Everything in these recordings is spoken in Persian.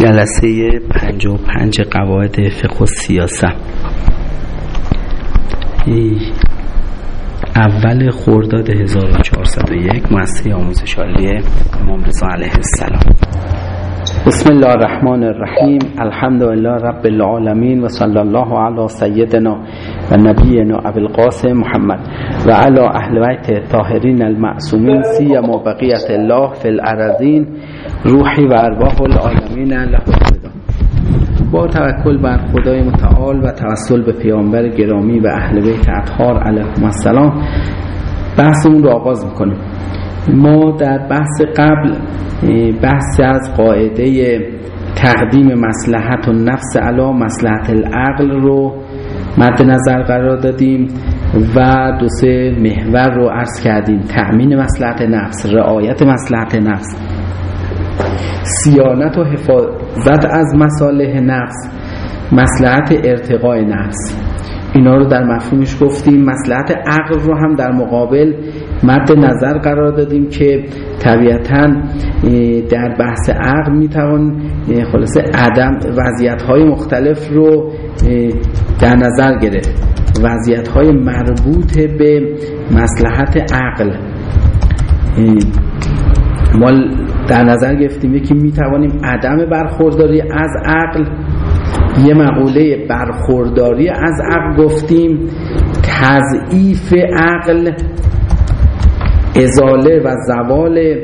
جلسه پنج و پنج قواعد فقه و سیاست. اول خرداد 1401 مؤسسه آموزش عالی امام رضا علیه السلام. بسم الله الرحمن الرحیم. الحمد لله رب العالمین و صلی الله علی سیدنا و نبینا ابو القاسم محمد و علی اهل بیت طاهرین المعصومین سیما بقیت الله فی الارضین. روحی و ارواح العالمین له با توکل بر خدای متعال و توسل به پیامبر گرامی و اهل بیت اطهار علیهم السلام. بحثمون رو آغاز می‌کنیم. ما در بحث قبل بحث از قاعده تقدیم مسلحت و نفس علا مسلحت العقل رو مد نظر قرار دادیم و دو سه محور رو عرض کردیم. تأمین مسلحت نفس رعایت مسلحت نفس. سیانت و حفاظت از مصالح نفس مسلحت ارتقای نفس. اینا رو در مفهومش گفتیم. مسلحت عقل رو هم در مقابل مد نظر قرار دادیم که طبیعتا در بحث عقل می‌توان خلاصه عدم وضعیت های مختلف رو در نظر گرفت. وضعیت های مربوط به مسلحت عقل. ما در نظر گرفتیم یکی می‌توانیم عدم برخورداری از عقل یه مقوله برخورداری از عقل گفتیم تضعیف عقل ازاله و زوال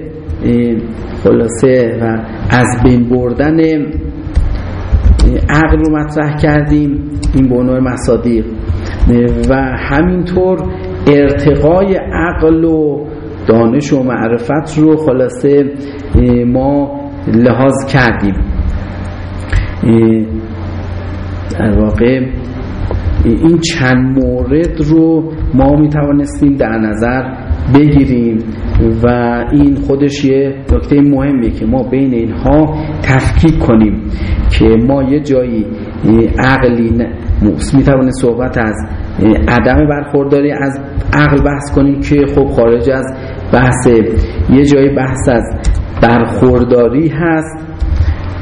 خلاصه و از بین بردن عقل رو مطرح کردیم این به مصادیق. و همینطور ارتقای عقل و دانش و معرفت رو خلاصه ما لحاظ کردیم. در واقع این چند مورد رو ما می توانستیم در نظر بگیریم و این خودش یه نکته مهمیه که ما بین اینها تفکیک کنیم که ما یه جایی عقلی می توانیم صحبت از عدم برخورداری از عقل بحث کنیم که خب خارج از بحث یه جایی بحث از برخورداری هست.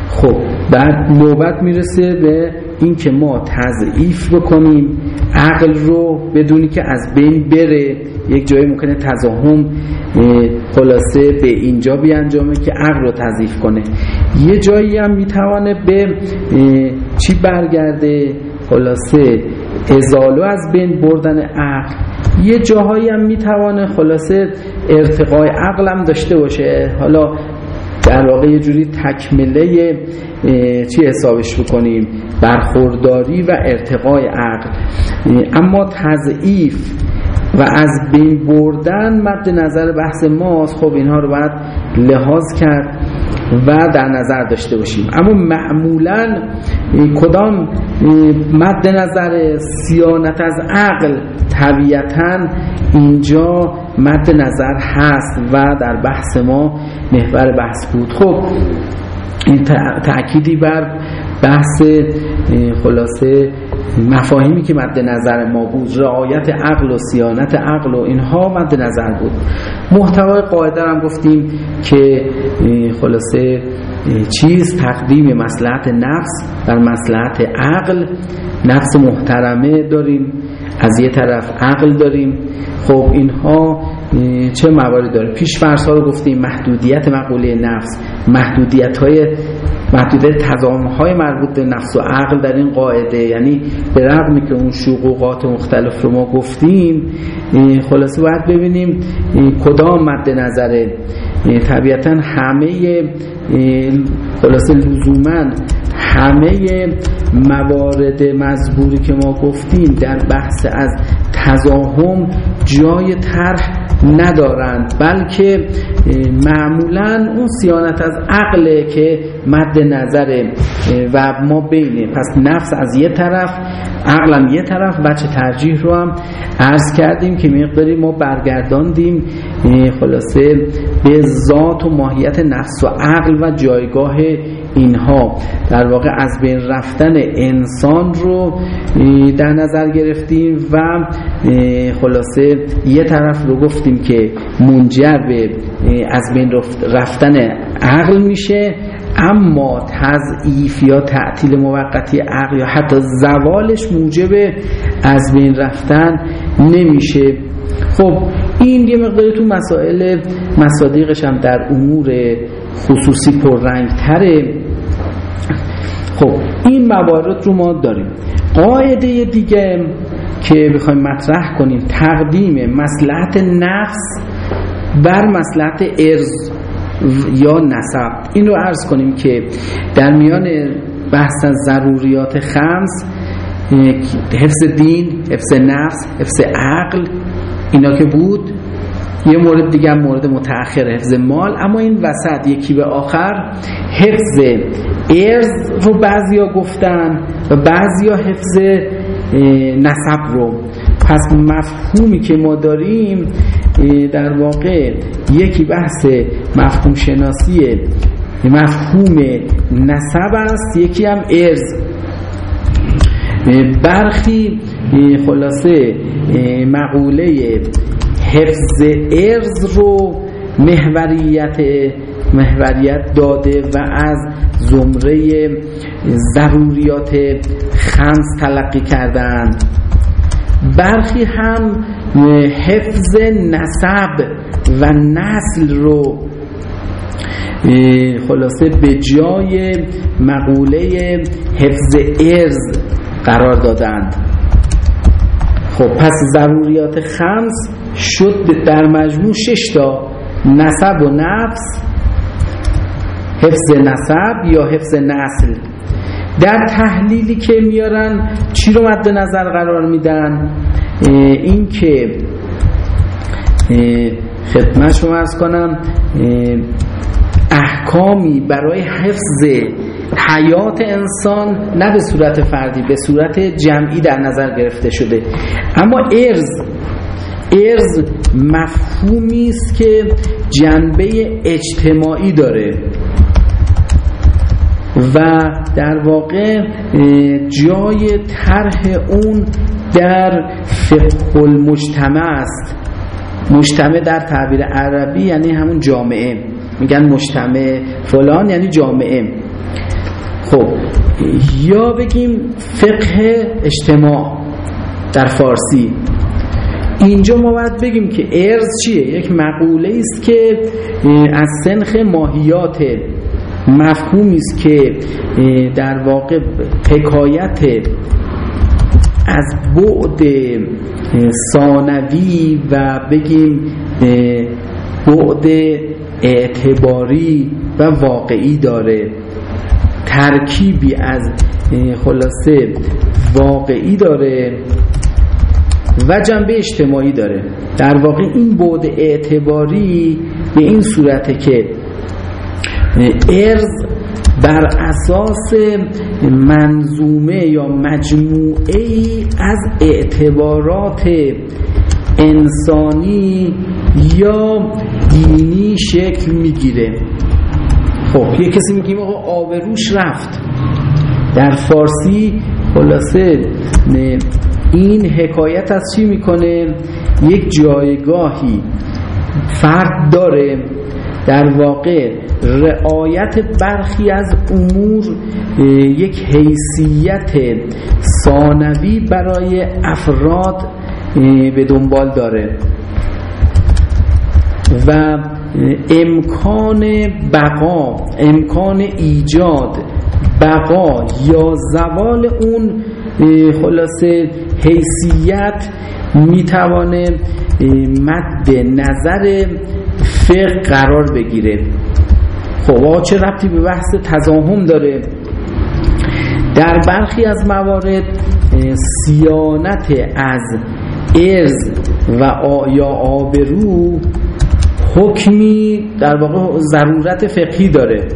خب بعد نوبت می‌رسه به این که ما تضعیف بکنیم عقل رو بدونی که از بین بره یک جایی ممکنه تضاهم خلاصه به اینجا بیانجامه که عقل رو تضعیف کنه. یه جایی هم می‌توانه به چی برگرده؟ خلاصه ازالو از بین بردن عقل. یه جاهایی هم می‌توانه خلاصه ارتقای عقل هم داشته باشه. حالا در واقع یه جوری تکمله چی حسابش بکنیم؟ برخورداری و ارتقای عقل. اما تضعیف و از بین بردن مد نظر بحث ماست خب اینها رو باید لحاظ کرد و در نظر داشته باشیم. اما معمولا کدام مد نظر سیانت از عقل طبیعتا اینجا مد نظر هست و در بحث ما محور بحث بود. خب این تأکیدی بر بحث خلاصه مفاهیمی که مد نظر ما بود رعایت عقل و سیانت عقل و اینها مد نظر بود. محتوای قاعده هم گفتیم که خلاصه چیز تقدیم مسلحت نفس در مسلحت عقل. نفس محترمه داریم از یه طرف عقل داریم. خب اینها چه موارد داره؟ پیش فرض ها رو گفتیم محدودیت مقوله نفس محدودیت های محدودیت تضامن های مربوط به نفس و عقل در این قاعده. یعنی به رغمی که اون شقوقات مختلف رو ما گفتیم خلاصه باید ببینیم کدام مد نظره. طبیعتا همه خلاصه لزوما همه موارد مزبوری که ما گفتیم در بحث از تزاهم جای طرح ندارند بلکه معمولا اون سیانت از عقله که مد نظره و ما بینه پس نفس از یه طرف عقلم یه طرف بچه ترجیح رو هم عرض کردیم که مقداری ما برگرداندیم خلاصه به ذات و ماهیت نفس و عقل و جایگاه اینها در واقع از بین رفتن انسان رو در نظر گرفتیم و خلاصه یه طرف رو گفتیم که منجر به از بین رفتن عقل میشه اما تضعیف یا تعطیل موقتی عقل یا حتی زوالش موجب از بین رفتن نمیشه. خب این یه مقداری تو مسائل مصادیقش هم در امور خصوصی پررنگ تره خب این موارد رو ما داریم. قاعده دیگه که بخوایم مطرح کنیم تقدیم مسلحت نفس بر مسلحت ارز یا نسب. این رو عرض کنیم که در میان بحث از ضروریات خمس حفظ دین حفظ نفس حفظ عقل اینا که بود یه مورد دیگه مورد متأخر حفظ مال اما این وسط یکی به آخر. حفظ ارز رو بعضیا گفتن و بعضیا حفظ نسب رو. پس مفهومی که ما داریم در واقع یکی بحث مفهوم شناسی مفهوم نسب است یکی هم ارز برخی خلاصه مقوله حفظ ارز رو محوریت محوریت داده و از زمره ضروریات خمس تلقی کردند برخی هم حفظ نسب و نسل رو خلاصه به جای مقوله حفظ ارز قرار دادند. خب پس ضروریات خمس شد در مجموع شش تا نسب و نفس حفظ نسب یا حفظ نسل. در تحلیلی که میارن چی رو مد نظر قرار میدن؟ این که خدمت شما ارز کنم احکامی برای حفظ حیات انسان نه به صورت فردی به صورت جمعی در نظر گرفته شده. اما ارز ارز مفهومی است که جنبه اجتماعی داره. و در واقع جای طرح اون در فقه المجتمع است. مجتمع در تعبیر عربی یعنی همون جامعه. میگن مجتمع فلان یعنی جامعه. خب یا بگیم فقه اجتماع در فارسی. اینجا ما باید بگیم که ارز چیه؟ یک مقوله است که از سنخ ماهیات مفهومی است که در واقع حکایت از بعد ثانوی و بگیم بعد اعتباری و واقعی داره. ترکیبی از خلاصه واقعی داره. و جنبه اجتماعی داره. در واقع این بعد اعتباری به این صورته که ارز بر اساس منظومه یا مجموعه ای از اعتبارات انسانی یا دینی شکل می‌گیره. خب یه کسی میگیم آقا آبروش رفت. در فارسی خلاصه این حکایت از چی می‌کنه؟ یک جایگاهی فرد داره. در واقع رعایت برخی از امور یک حیثیت ثانوی برای افراد به دنبال داره. و امکان بقا امکان ایجاد بقا یا زوال اون خلاصه حیثیت می‌توانه مد نظر فقه قرار بگیره. خب چه ربطی به بحث تزاهم داره؟ در برخی از موارد سیانت از ارز و یا آبرو حکمی در واقع ضرورت فقهی داره.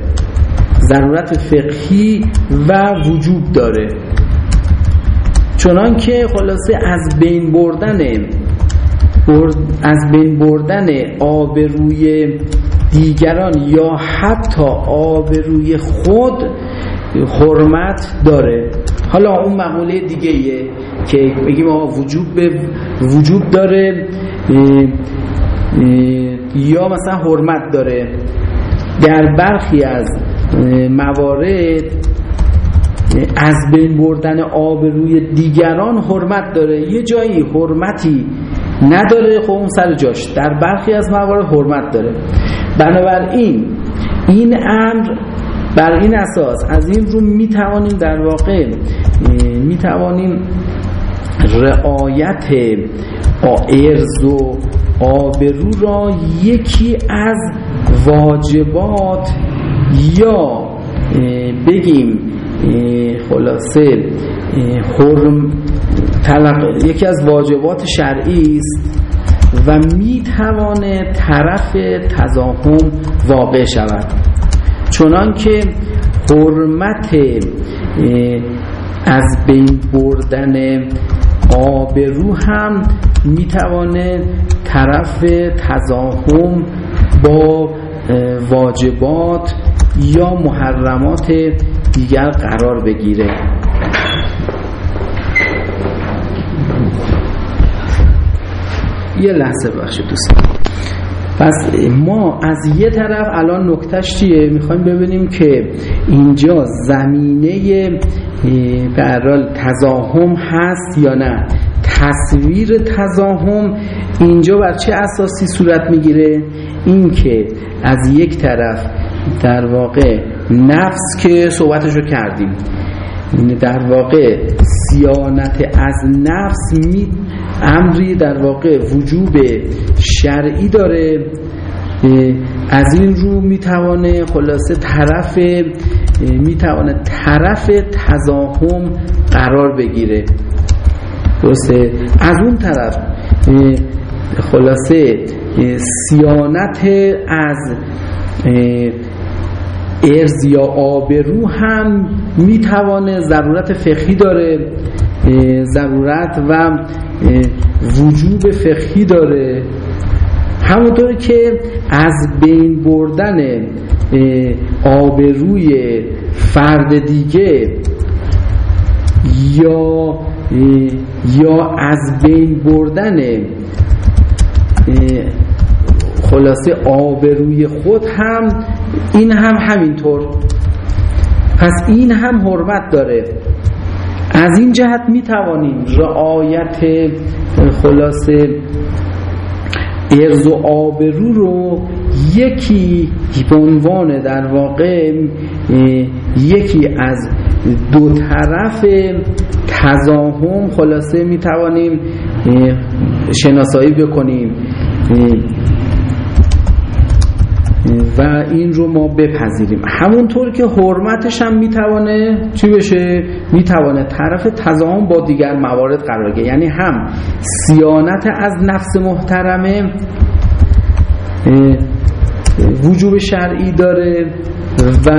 ضرورت فقهی و وجوب داره. چنان که خلاصه از بین بردن از بین بردن آبروی دیگران یا حتی آبروی خود حرمت داره. حالا اون مقوله دیگه ایه که بگیم آقا وجوب به وجوب داره یا مثلا حرمت داره. در برخی از موارد از بین بردن آبروی دیگران حرمت داره. یه جایی حرمتی نداره خب اون سر جاش. در برخی از موارد حرمت داره. بنابراین این امر بر این اساس از این رو می‌توانیم در واقع می‌توانیم رعایت ارز و آبرو را یکی از واجبات یا بگیم خلاصه حرم یکی از واجبات شرعی است و می‌توانه طرف تزاهم واقع شود. چنان که حرمت از بین بردن آبرو هم می‌توانه طرف تزاهم با واجبات یا محرمات دیگر قرار بگیره. یه لحظه بخشید دوستان. پس ما از یه طرف الان نکتش چیه؟ می‌خوایم ببینیم که اینجا زمینه برال تزاهم هست یا نه. تصویر تزاهم اینجا بر چه اساسی صورت می‌گیره؟ اینکه از یک طرف در واقع نفس که صحبتشو کردیم. در واقع سیانت از نفس می امری در واقع وجوب شرعی داره. از این رو می‌توانه خلاصه طرف می‌توانه طرف تزاهم قرار بگیره. درسته؟ از اون طرف خلاصه سیانت از ارز یا آبرو هم می‌توانه ضرورت فقهی داره ضرورت و وجوب فقهی داره. همونطور که از بین بردن آبروی فرد دیگه یا یا از بین بردن خلاصه آبروی خود هم این هم همینطور. پس این هم حرمت داره. از این جهت می توانیم رعایت خلاصه ارز و آبرو رو یکی به در واقع یکی از دو طرف تزاهم خلاصه می توانیم شناسایی بکنیم. و این رو ما بپذیریم. همونطور که حرمتش هم می‌توانه چی بشه؟ می‌توانه طرف تضاهم با دیگر موارد قرار گیره یعنی هم سیانت از نفس محترمه وجوب شرعی داره و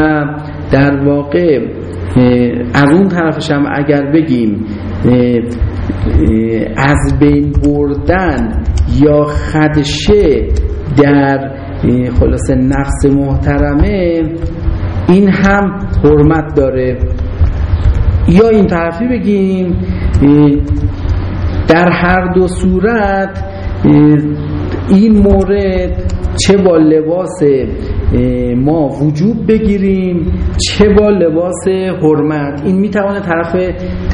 در واقع از اون طرفش هم اگر بگیم از بین بردن یا خدشه در خلاصه نفس محترمه این هم حرمت داره. یا این طرفی بگیم در هر دو صورت این مورد چه با لباس ما وجوب بگیریم چه با لباس حرمت. این می‌توانه طرف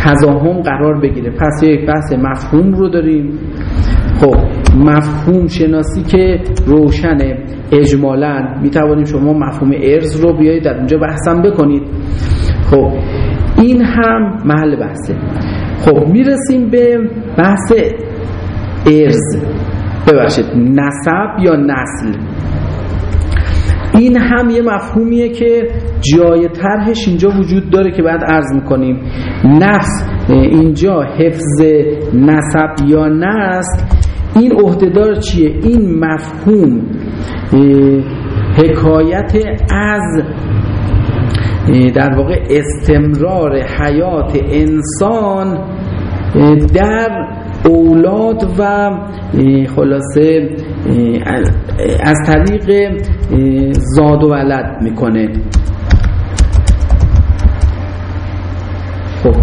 تزاهم قرار بگیره. پس یک بحث مفهوم رو داریم. خب مفهوم شناسی که روشنه اجمالا می‌توانیم شما مفهوم ارز رو بیایید در اونجا بحثم بکنید. خب این هم محل بحثه. خب می‌رسیم به بحث ارز ببخشید نسب یا نسل؟ این هم یه مفهومیه که جای طرحش اینجا وجود داره که بعد عرض می‌کنیم. نفس اینجا حفظ نسب یا نسل این عهدهدار چیه؟ این مفهوم حکایت از در واقع استمرار حیات انسان در اولاد و خلاصه از طریق زاد و ولد می‌کنه. خب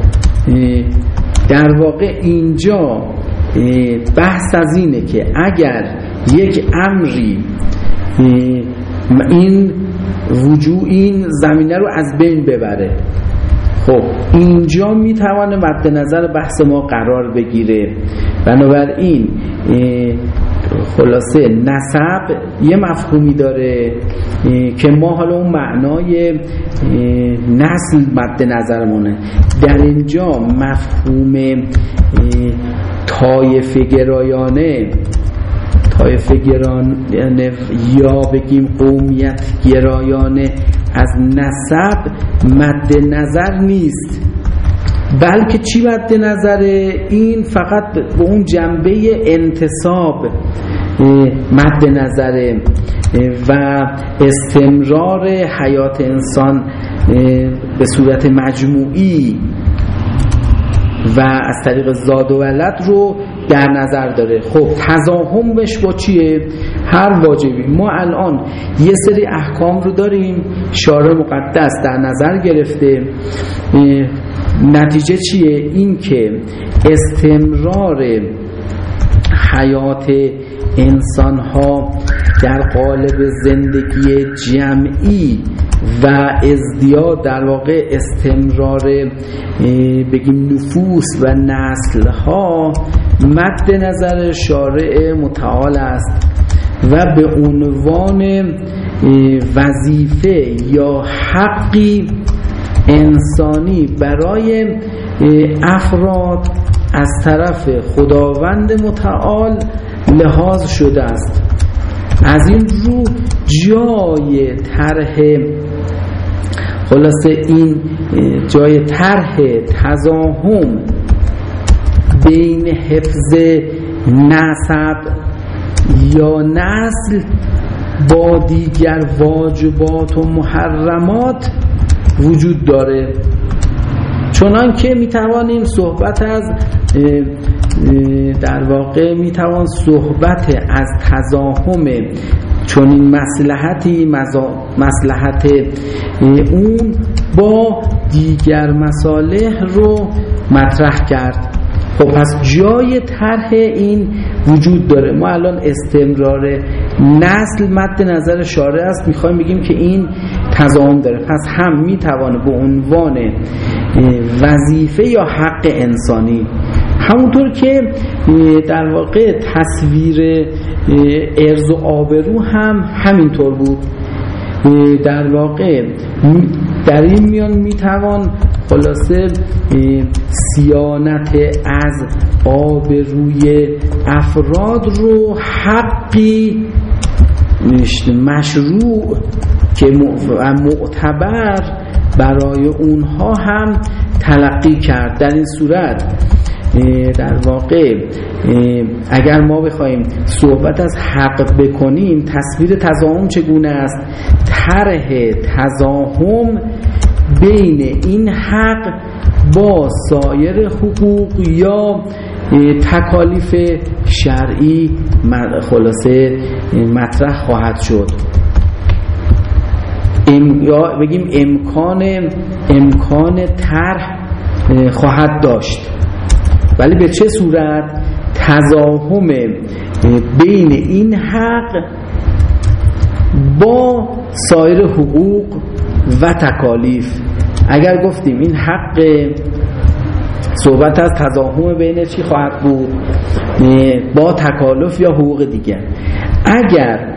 در واقع اینجا بحث از اینه که اگر یک امری این وجود این زمینه رو از بین ببره خب اینجا می‌توانه مد نظر بحث ما قرار بگیره. بنابراین خلاصه نسب یه مفهومی داره که ما حالا اون معنای نسل مد نظرمونه. در اینجا مفهوم طایفه گرایانه طایفه گرایانه یا بگیم قومیت گرایانه از نسب مد نظر نیست. بلکه چی مد نظره؟ این فقط به اون جنبه انتصاب مد نظره. و استمرار حیات انسان به صورت مجموعی. و از طریق زاد و ولد رو در نظر داره. خب تضاهمش با چیه؟ هر واجبی. ما الان یه سری احکام رو داریم. شارع مقدس در نظر گرفته. نتیجه چیه؟ این که استمرار حیات انسان ها در قالب زندگی جمعی و ازدیاد در واقع استمرار بگیم نفوس و نسل ها مد نظر شارع متعال است و به عنوان وظیفه یا حقی انسانی برای افراد از طرف خداوند متعال لحاظ شده است. از این رو جای طرح خلاصه این جای طرح تزاهم بین حفظ نسب یا نسل با دیگر واجبات و محرمات وجود داره. چنان که می‌توانیم صحبت از در واقع می‌توان صحبت از تزاهم چون این مسلحتی مسلحت اون با دیگر مساله رو مطرح کرد. خب پس جای طرح این وجود داره. ما الان استمرار نسل مد نظر شارع است. می‌خوایم بگیم که این تضاهم داره. پس هم می‌توانه به عنوان وظیفه یا حق انسانی همونطور که در واقع تصویر ارز و آبرو هم همینطور بود. در واقع در این میان می‌توان خلاصه سیانت از آبروی افراد رو حقی مشروع که معتبر برای اونها هم تلقی کرد. در این صورت در واقع اگر ما بخوایم صحبت از حق بکنیم تصویر تزاهم چگونه است؟ طرح تزاهم بین این حق با سایر حقوق یا تکالیف شرعی خلاصه مطرح خواهد شد. یا بگیم امکان امکان طرح خواهد داشت. ولی به چه صورت؟ تزاهم بین این حق با سایر حقوق و تکالیف. اگر گفتیم این حق صحبت از تزاهم بین چی خواهد بود؟ با تکالف یا حقوق دیگر. اگر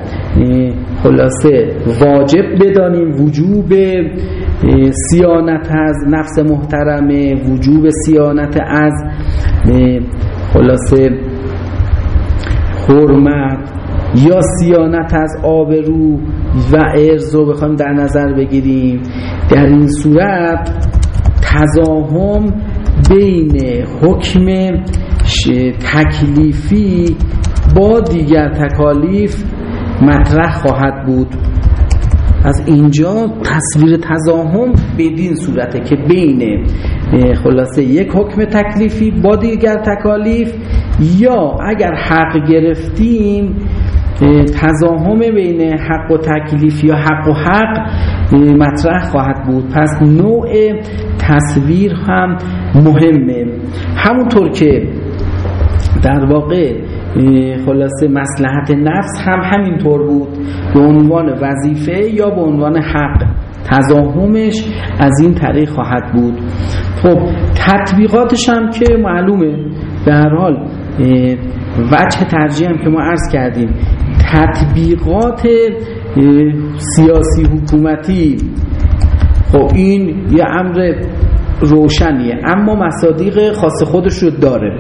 خلاصه واجب بدانیم وجوب سیانت از نفس محترمه وجوب سیانت از خلاصه حرمت یا سیانت از آبرو و ارز رو بخوایم در نظر بگیریم. در این صورت تزاهم بین حکم تکلیفی با دیگر تکالیف مطرح خواهد بود. از اینجا تصویر تزاهم بدین صورته که بین خلاصه یک حکم تکلیفی با دیگر تکالیف یا اگر حق گرفتیم تزاهم بین حق و تکلیف یا حق و حق مطرح خواهد بود. پس نوع تصویر هم مهمه. همونطور که در واقع خلاصه مسلحت نفس هم همینطور بود. به عنوان وظیفه یا به عنوان حق. تزاهمش از این طریق خواهد بود. خب تطبیقاتش هم که معلومه. در حال وجه ترجیح هم که ما عرض کردیم. تطبیقات سیاسی حکومتی. خب این یه امر روشنیه. اما مصادیق خاص خودش رو داره.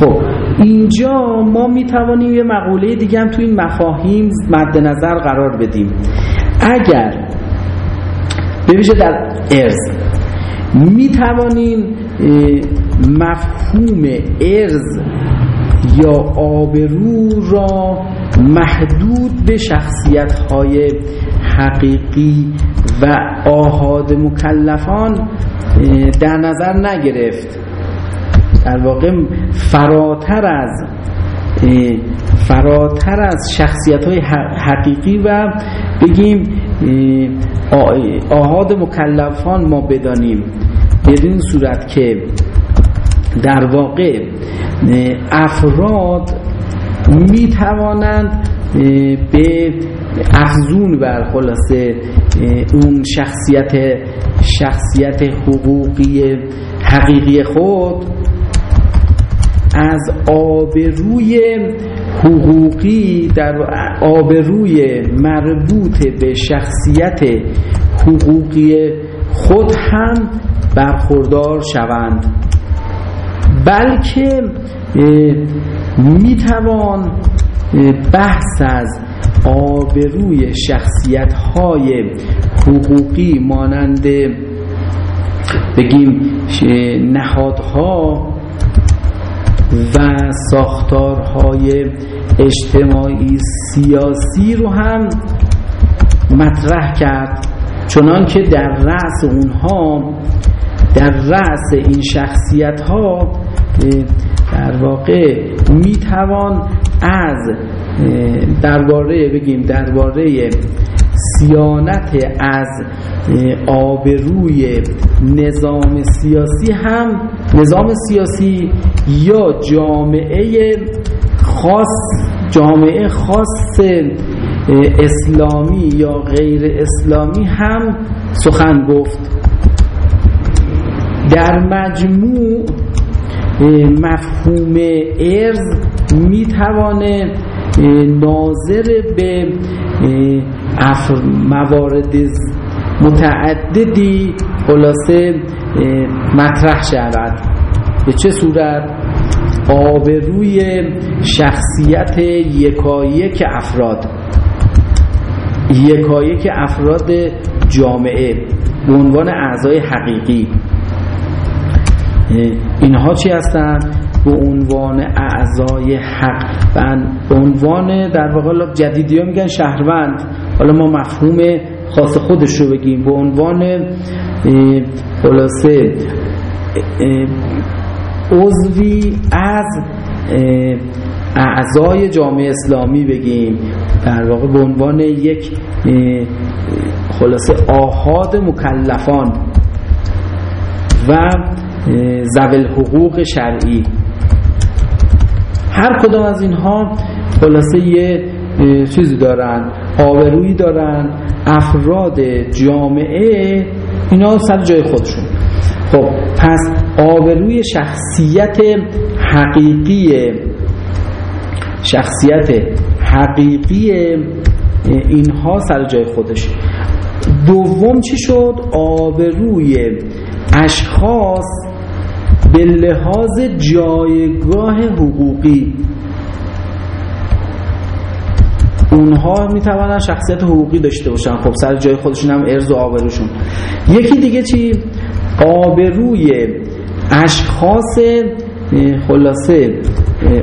خب اینجا ما می توانیم یه مقوله دیگه هم تو این مفاهیم مد نظر قرار بدیم. اگر ببیشه در ارز می توانیم مفهوم ارز یا آبرو را محدود به شخصیت های حقیقی و آهاد مکلفان در نظر نگرفت. در واقع فراتر از فراتر از شخصیت های حقیقی و بگیم آهاد مکلفان ما بدانیم. بدین صورت که در واقع افراد می توانند به افزون بر خلاصه اون شخصیت شخصیت حقوقی حقیقی خود از آبروی حقوقی در آبروی مربوط به شخصیت حقوقی خود هم برخوردار شوند. بلکه می‌توان بحث از آبروی شخصیت های حقوقی مانند بگیم نهادها و ساختارهای اجتماعی سیاسی رو هم مطرح کرد. چنان که در رأس اونها در رأس این شخصیت ها در واقع می‌توان از درباره بگیم درباره سیانت از آبروی نظام سیاسی هم نظام سیاسی یا جامعه خاص جامعه خاص اسلامی یا غیر اسلامی هم سخن گفت. در مجموع مفهوم ارز می‌توانه ناظر به موارد متعددی خلاصه مطرح شود. به چه صورت؟ آبروی شخصیت یکایک افراد. یکایک افراد جامعه به عنوان اعضای حقیقی. اینها چی هستند؟ به عنوان اعضای حق. و به عنوان در واقع جدیدی ها میگن شهروند. حالا ما مفهوم خاص خودش رو بگیم. به عنوان خلاصه عضوی از اعضای جامعه اسلامی بگیم. در واقع به عنوان یک خلاصه آهاد مکلفان و زول حقوق شرعی. هر کدام از اینها خلاصه یه چیزی دارن آبرویی دارن افراد جامعه اینا سر جای خودشون. خب پس آبروی شخصیت حقیقی شخصیت حقیقی اینها سر جای خودش. دوم چی شد؟ آبروی اشخاص به لحاظ جایگاه حقوقی. اونها می‌توانن شخصیت حقوقی داشته باشن. خب سر جای خودشون هم ارز و آبروشون. یکی دیگه چی؟ آبروی اشخاص خلاصه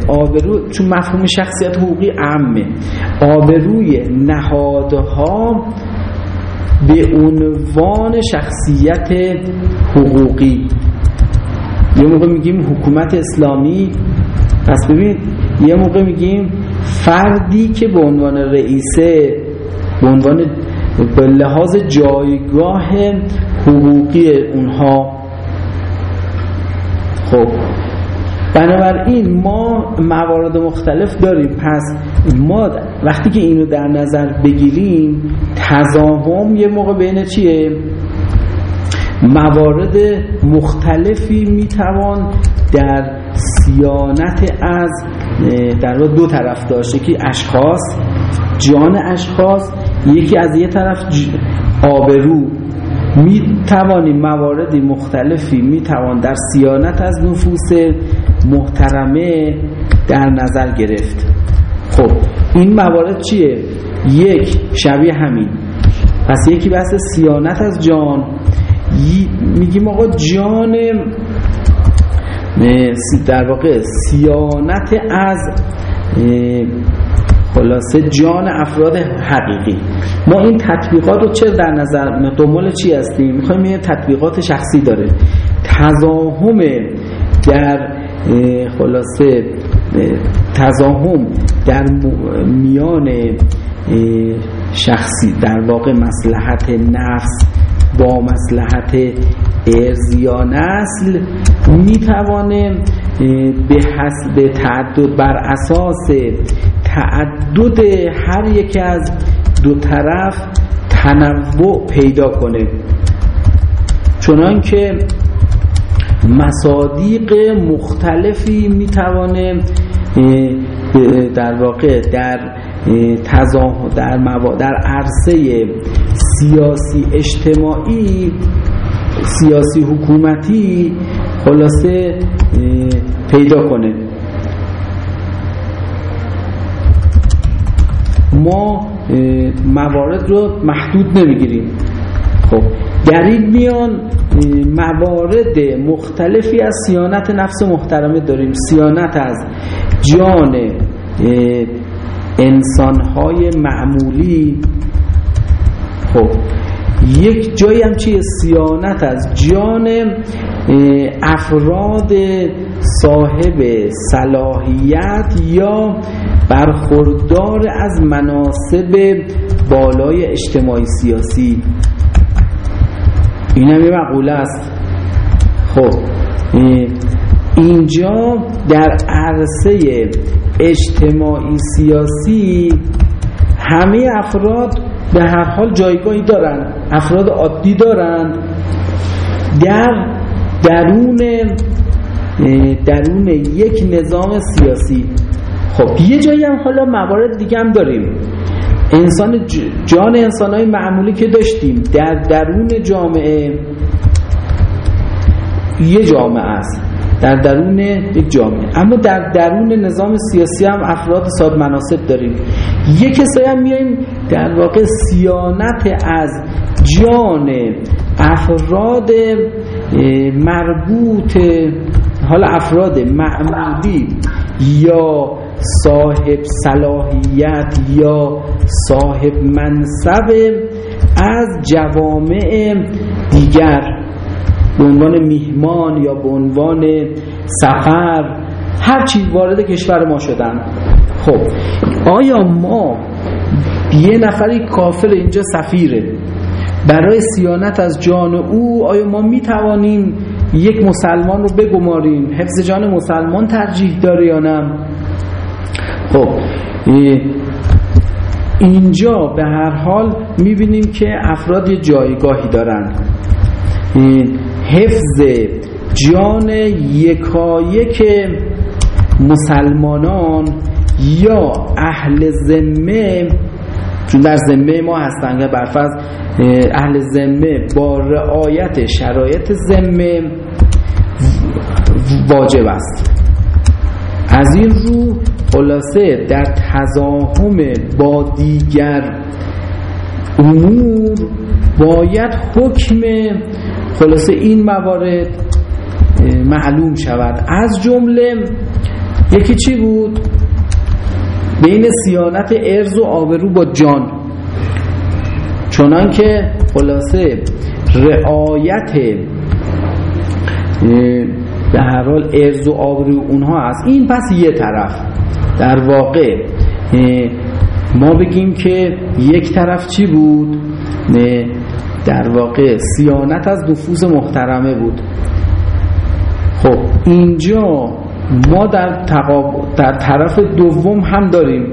آبرو چون مفهوم شخصیت حقوقی عمه آبروی نهادها به عنوان شخصیت حقوقی. یه موقع میگیم حکومت اسلامی. پس ببین یه موقع میگیم فردی که به عنوان رئیسه به عنوان به لحاظ جایگاه حقوقی اونها. خب بنابراین ما موارد مختلف داریم. پس ما وقتی که اینو در نظر بگیریم تضاهم یه موقع بین چیه؟ موارد مختلفی می‌توان در سیانت از در دو طرف داشته که اشخاص جان اشخاص یکی از یه طرف آبرو. می توانیم مواردی مختلفی می توان در سیانت از نفوس محترمه در نظر گرفت. خب این موارد چیه؟ یک شبیه همین. پس یکی بحث سیانت از جان. میگیم آقا جان در واقع سیانت از خلاصه جان افراد حقیقی. ما این تطبیقات رو چه در نظر دنبال چی هستیم؟ می‌خوایم یه تطبیقات شخصی داره. تضاهم در خلاصه تضاهم در میان شخصی در واقع مسلحت نفس با مسلحت ارز یا نسل می‌توانه به حسب تعدد بر اساس تعدد هر یک از دو طرف تنوع پیدا کنه چنان که مصادیق مختلفی می‌توانه در واقع در تزاه در. در عرصه سیاسی اجتماعی سیاسی حکومتی خلاصه پیدا کنه. ما موارد رو محدود نمی‌گیریم. خب در این میان موارد مختلفی از سیانت نفس محترمه داریم. سیانت از جان انسانهای معمولی خب یک جایی هم چیه سیانت از جان افراد صاحب صلاحیت یا برخوردار از مناسب بالای اجتماعی سیاسی. این هم یه است. خب اینجا در عرصه اجتماعی سیاسی همه افراد به هر حال جایگاهی دارند افراد عادی دارند در درون درون یک نظام سیاسی. خب یه جایی هم حالا موارد دیگه هم داریم. انسان جان انسان های معمولی که داشتیم در درون جامعه یه جامعه است. در درون یک جامعه. اما در درون نظام سیاسی هم افراد صاحب مناسب داریم. یک کسایی هم میایم در واقع سیانت از جان افراد مربوط حالا افراد معمولی یا صاحب صلاحیت یا صاحب منصب از جوامع دیگر به عنوان میهمان یا به عنوان سفر هر چی وارد کشور ما شدن. خب آیا ما یه نفری کافر اینجا سفیره؟ برای سیانت از جان او آیا ما می توانیم یک مسلمان رو بگماریم؟ حفظ جان مسلمان ترجیح داره یا نه؟ خب اینجا به هر حال می‌بینیم که افراد جایگاهی دارن. حفظ جان یکایک مسلمانان یا اهل ذمه چون در ذمه ما هستن که برفض اهل ذمه با رعایت شرایط ذمه واجب است. از این رو خلاصه در تزاهم با دیگر امور باید حکم خلاصه این موارد معلوم شود. از جمله یکی چی بود؟ بین سیانت ارز و آبرو با جان. چنان که خلاصه رعایت به هر حال ارز و آبرو اونها هست. این پس یه طرف. در واقع ما بگیم که یک طرف چی بود؟ در واقع سیانت از نفوذ محترمه بود. خب اینجا ما در, تقاب... در طرف دوم هم داریم.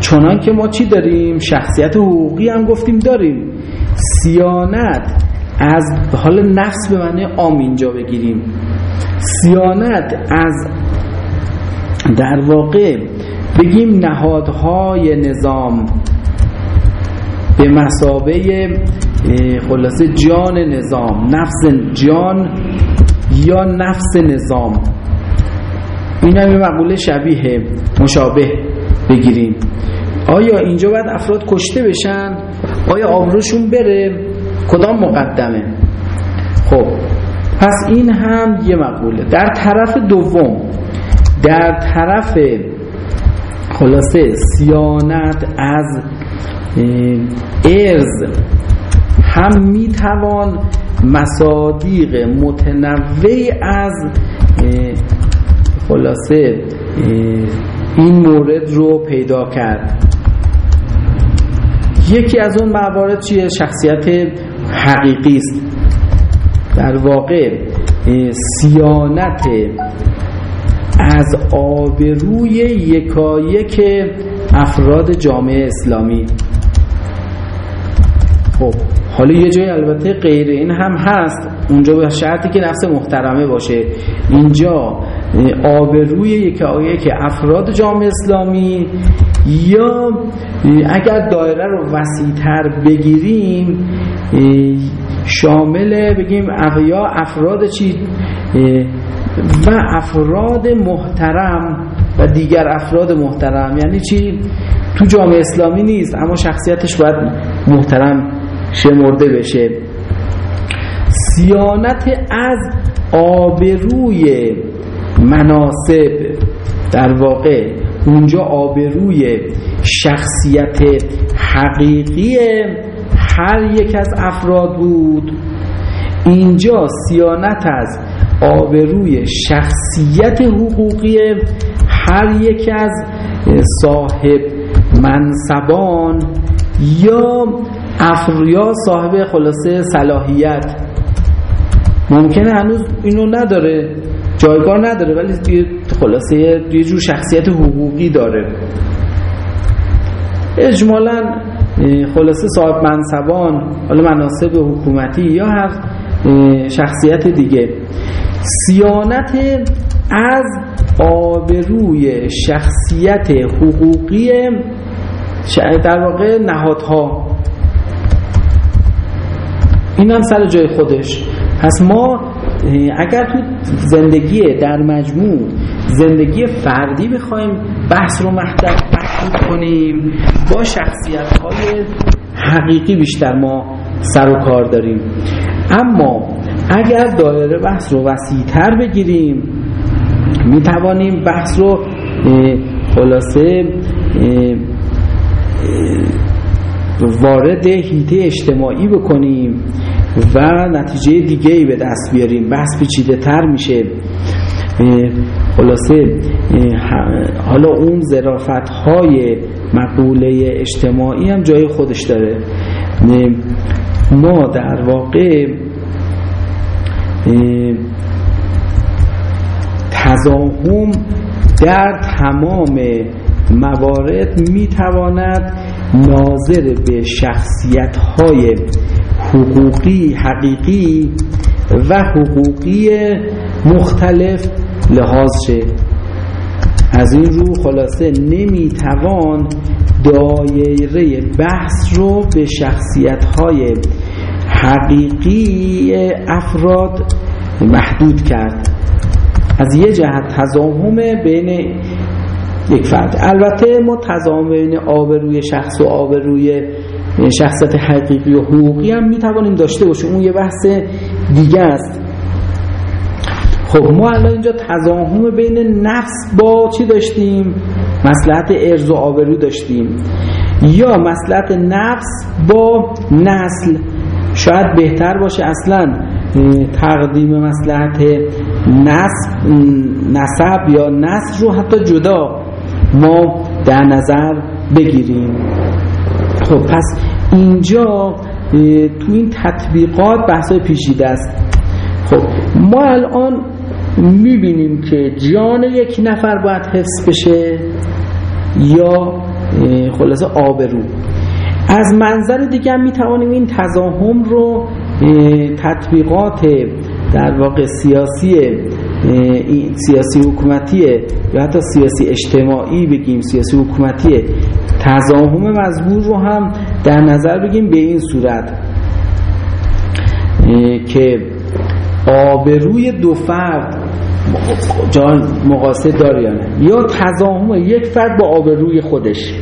چنان که ما چی داریم؟ شخصیت حقوقی هم گفتیم داریم. سیانت از حال نفس به معنی عام اینجا بگیریم. سیانت از در واقع بگیم نهادهای نظام به مسابه خلاصه جان نظام نفس جان یا نفس نظام. این هم مقوله شبیه مشابه بگیریم. آیا اینجا باید افراد کشته بشن؟ آیا آبروشون بره؟ کدام مقدمه؟ خب پس این هم یه مقوله. در طرف دوم در طرف خلاصه سیانت از ارز هم می‌توان مصادیق متنوعی از خلاصه این مورد رو پیدا کرد. یکی از اون موارد چیه؟ شخصیت حقیقی است. در واقع سیانت از آبروی یکایک افراد جامعه اسلامی. خب حالا یه جای البته غیر این هم هست. اونجا به شرطی که نفس محترمه باشه. اینجا آبروی یکایک افراد جامعه اسلامی یا اگر دایره رو وسیعتر بگیریم شامل بگیم یا افراد چی؟ و افراد محترم و دیگر افراد محترم. یعنی چی؟ تو جامعه اسلامی نیست اما شخصیتش باید محترم شمرده بشه. سیانت از آبروی مناسب. در واقع اونجا آبروی شخصیت حقیقی هر یک از افراد بود. اینجا سیانت از آبروی شخصیت حقوقی هر یک از صاحب منصبان یا افریا صاحب خلاصه صلاحیت. ممکنه هنوز اینو نداره جایگاه نداره ولی خلاصه یه جور شخصیت حقوقی داره. اجمالا خلاصه صاحب منصبان حالا مناسب حکومتی یا هر شخصیت دیگه. سیانت از آبروی شخصیت حقوقی در واقع نهادها. این هم سر جای خودش. پس ما اگر تو زندگی در مجموع زندگی فردی بخوایم بحث رو محدود کنیم با شخصیت های حقیقی بیشتر ما سر و کار داریم. اما اگر دایره بحث رو وسیعتر بگیریم می توانیم بحث رو خلاصه وارد هیته اجتماعی بکنیم و نتیجه دیگه ای به دست بیاریم. بحث پیچیده تر میشه خلاصه حالا اون زرافت های مقوله اجتماعی هم جای خودش داره. ما در واقع تزاهم در تمام موارد می‌تواند ناظر به شخصیت های حقوقی حقیقی و حقوقی مختلف لحاظ شه. از این رو خلاصه نمی‌توان دایره بحث رو به شخصیت های حقیقی افراد محدود کرد. از یه جهت تضاهم بین یک فرد. البته ما تضاهم بین آبروی شخص و آبروی شخصیت حقیقی و حقوقی هم می‌توانیم داشته باشیم. اون یه بحث دیگه است. خب ما الان اینجا تضاهم بین نفس با چی داشتیم؟ مسلحت ارز و آبرو داشتیم. یا مسلحت نفس با نسل. شاید بهتر باشه اصلا تقدیم مسلحت نسب یا نسل رو حتی جدا ما در نظر بگیریم. خب پس اینجا تو این تطبیقات بحثای پیشیده است. خب ما الان می‌بینیم که جان یک نفر باید حفظ بشه یا خلاصه آبرو. از منظر دیگه می‌توانیم این تزاهم رو تطبیقات در واقع سیاسی سیاسی حکومتی یا حتی سیاسی اجتماعی بگیم سیاسی حکومتی تزاهم مزبور رو هم در نظر بگیم به این صورت. که آبروی دو فرد جان مقاسه داره یا تزاهم یک فرد با آبروی خودش.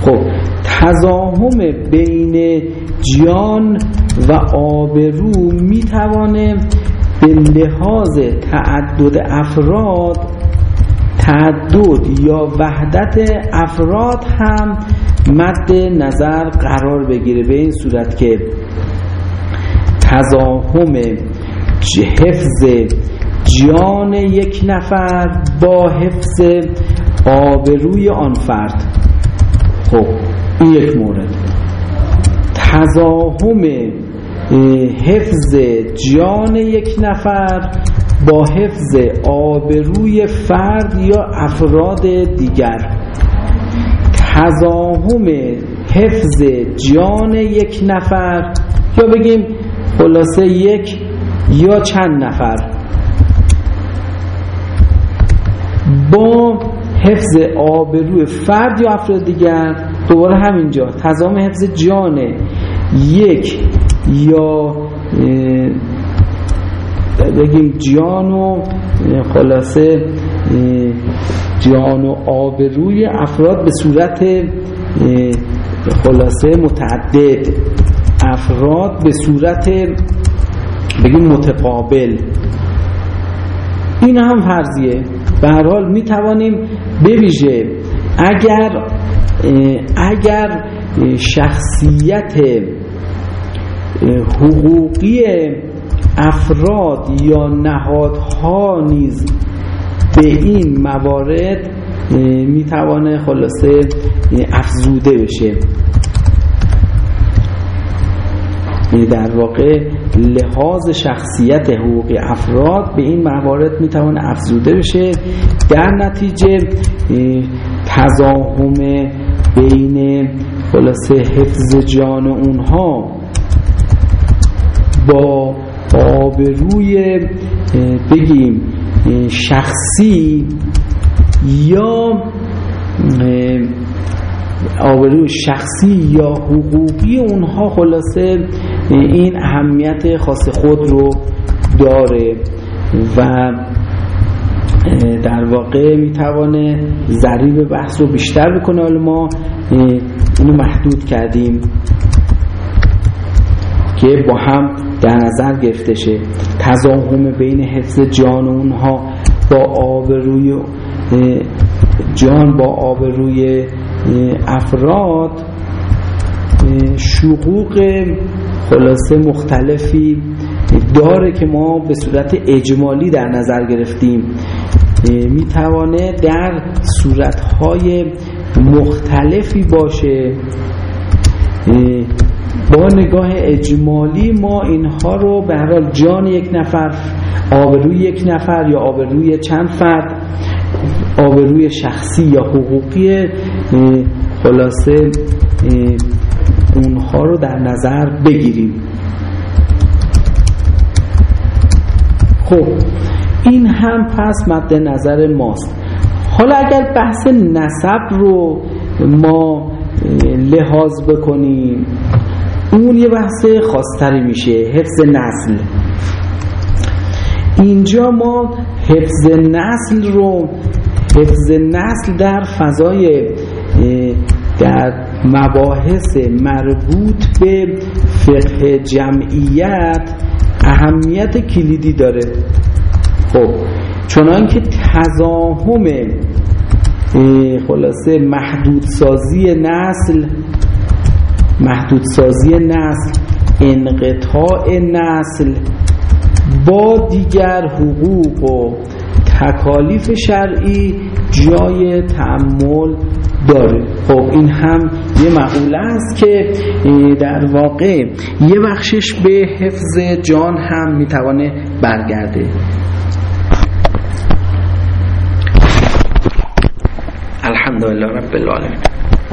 خب تزاهم بین جان و آبرو می‌توانه به لحاظ تعدد افراد تعدد یا وحدت افراد هم مد نظر قرار بگیره به این صورت که تزاهم حفظ جان یک نفر با حفظ آبروی آن فرد. خب این یک مورد. تزاهم حفظ جان یک نفر با حفظ آبروی فرد یا افراد دیگر. تزاهم حفظ جان یک نفر یا بگیم خلاصه یک یا چند نفر. با حفظ آبروی فرد یا افراد دیگر دوباره همینجا. تضام حفظ جان یک یا بگیم جان و خلاصه جان و آبروی افراد به صورت خلاصه متعدد. افراد به صورت بگیم متقابل. این هم فرضیه. به هر حال می توانیم بویژه اگر اگر شخصیت حقوقی افراد یا نهادها نیز به این موارد می‌توانه خلاصه افزوده بشه. در واقع لحاظ شخصیت حقوقی افراد به این موارد می‌توانه افزوده بشه. در نتیجه تزاهم بین خلاصه حفظ جان اونها با آبروی بگیم شخصی یا آبروی شخصی یا حقوقی اونها خلاصه این اهمیت خاص خود رو داره و در واقع می‌توانه ضریب بحث رو بیشتر بکنه. حالا ما اینو محدود کردیم. که با هم در نظر گرفته شه تضاهم بین حفظ جان اونها با آبروی جان با آبروی افراد شقوق خلاصه مختلفی داره که ما به صورت اجمالی در نظر گرفتیم. می‌توانه در صورتهای مختلفی باشه. با نگاه اجمالی ما اینها رو به هر جان یک نفر آبروی یک نفر یا آبروی چند فرد آبروی شخصی یا حقوقی خلاصه اونها رو در نظر بگیریم. خب این هم پس مد نظر ماست. حالا اگر بحث نسب رو ما لحاظ بکنیم اون یه بحث خاصتری میشه حفظ نسل. اینجا ما حفظ نسل رو حفظ نسل در فضای در مباحث مربوط به فقه جمعیت اهمیت کلیدی داره. خب چنان که تزاهم خلاصه محدودسازی نسل محدودسازی نسل انقطاع نسل با دیگر حقوق و تکالیف شرعی جای تعمل داره. خب این هم یه مقوله است که در واقع یه بخشش به حفظ جان هم می‌توانه برگرده. الحمدلله رب العالمین.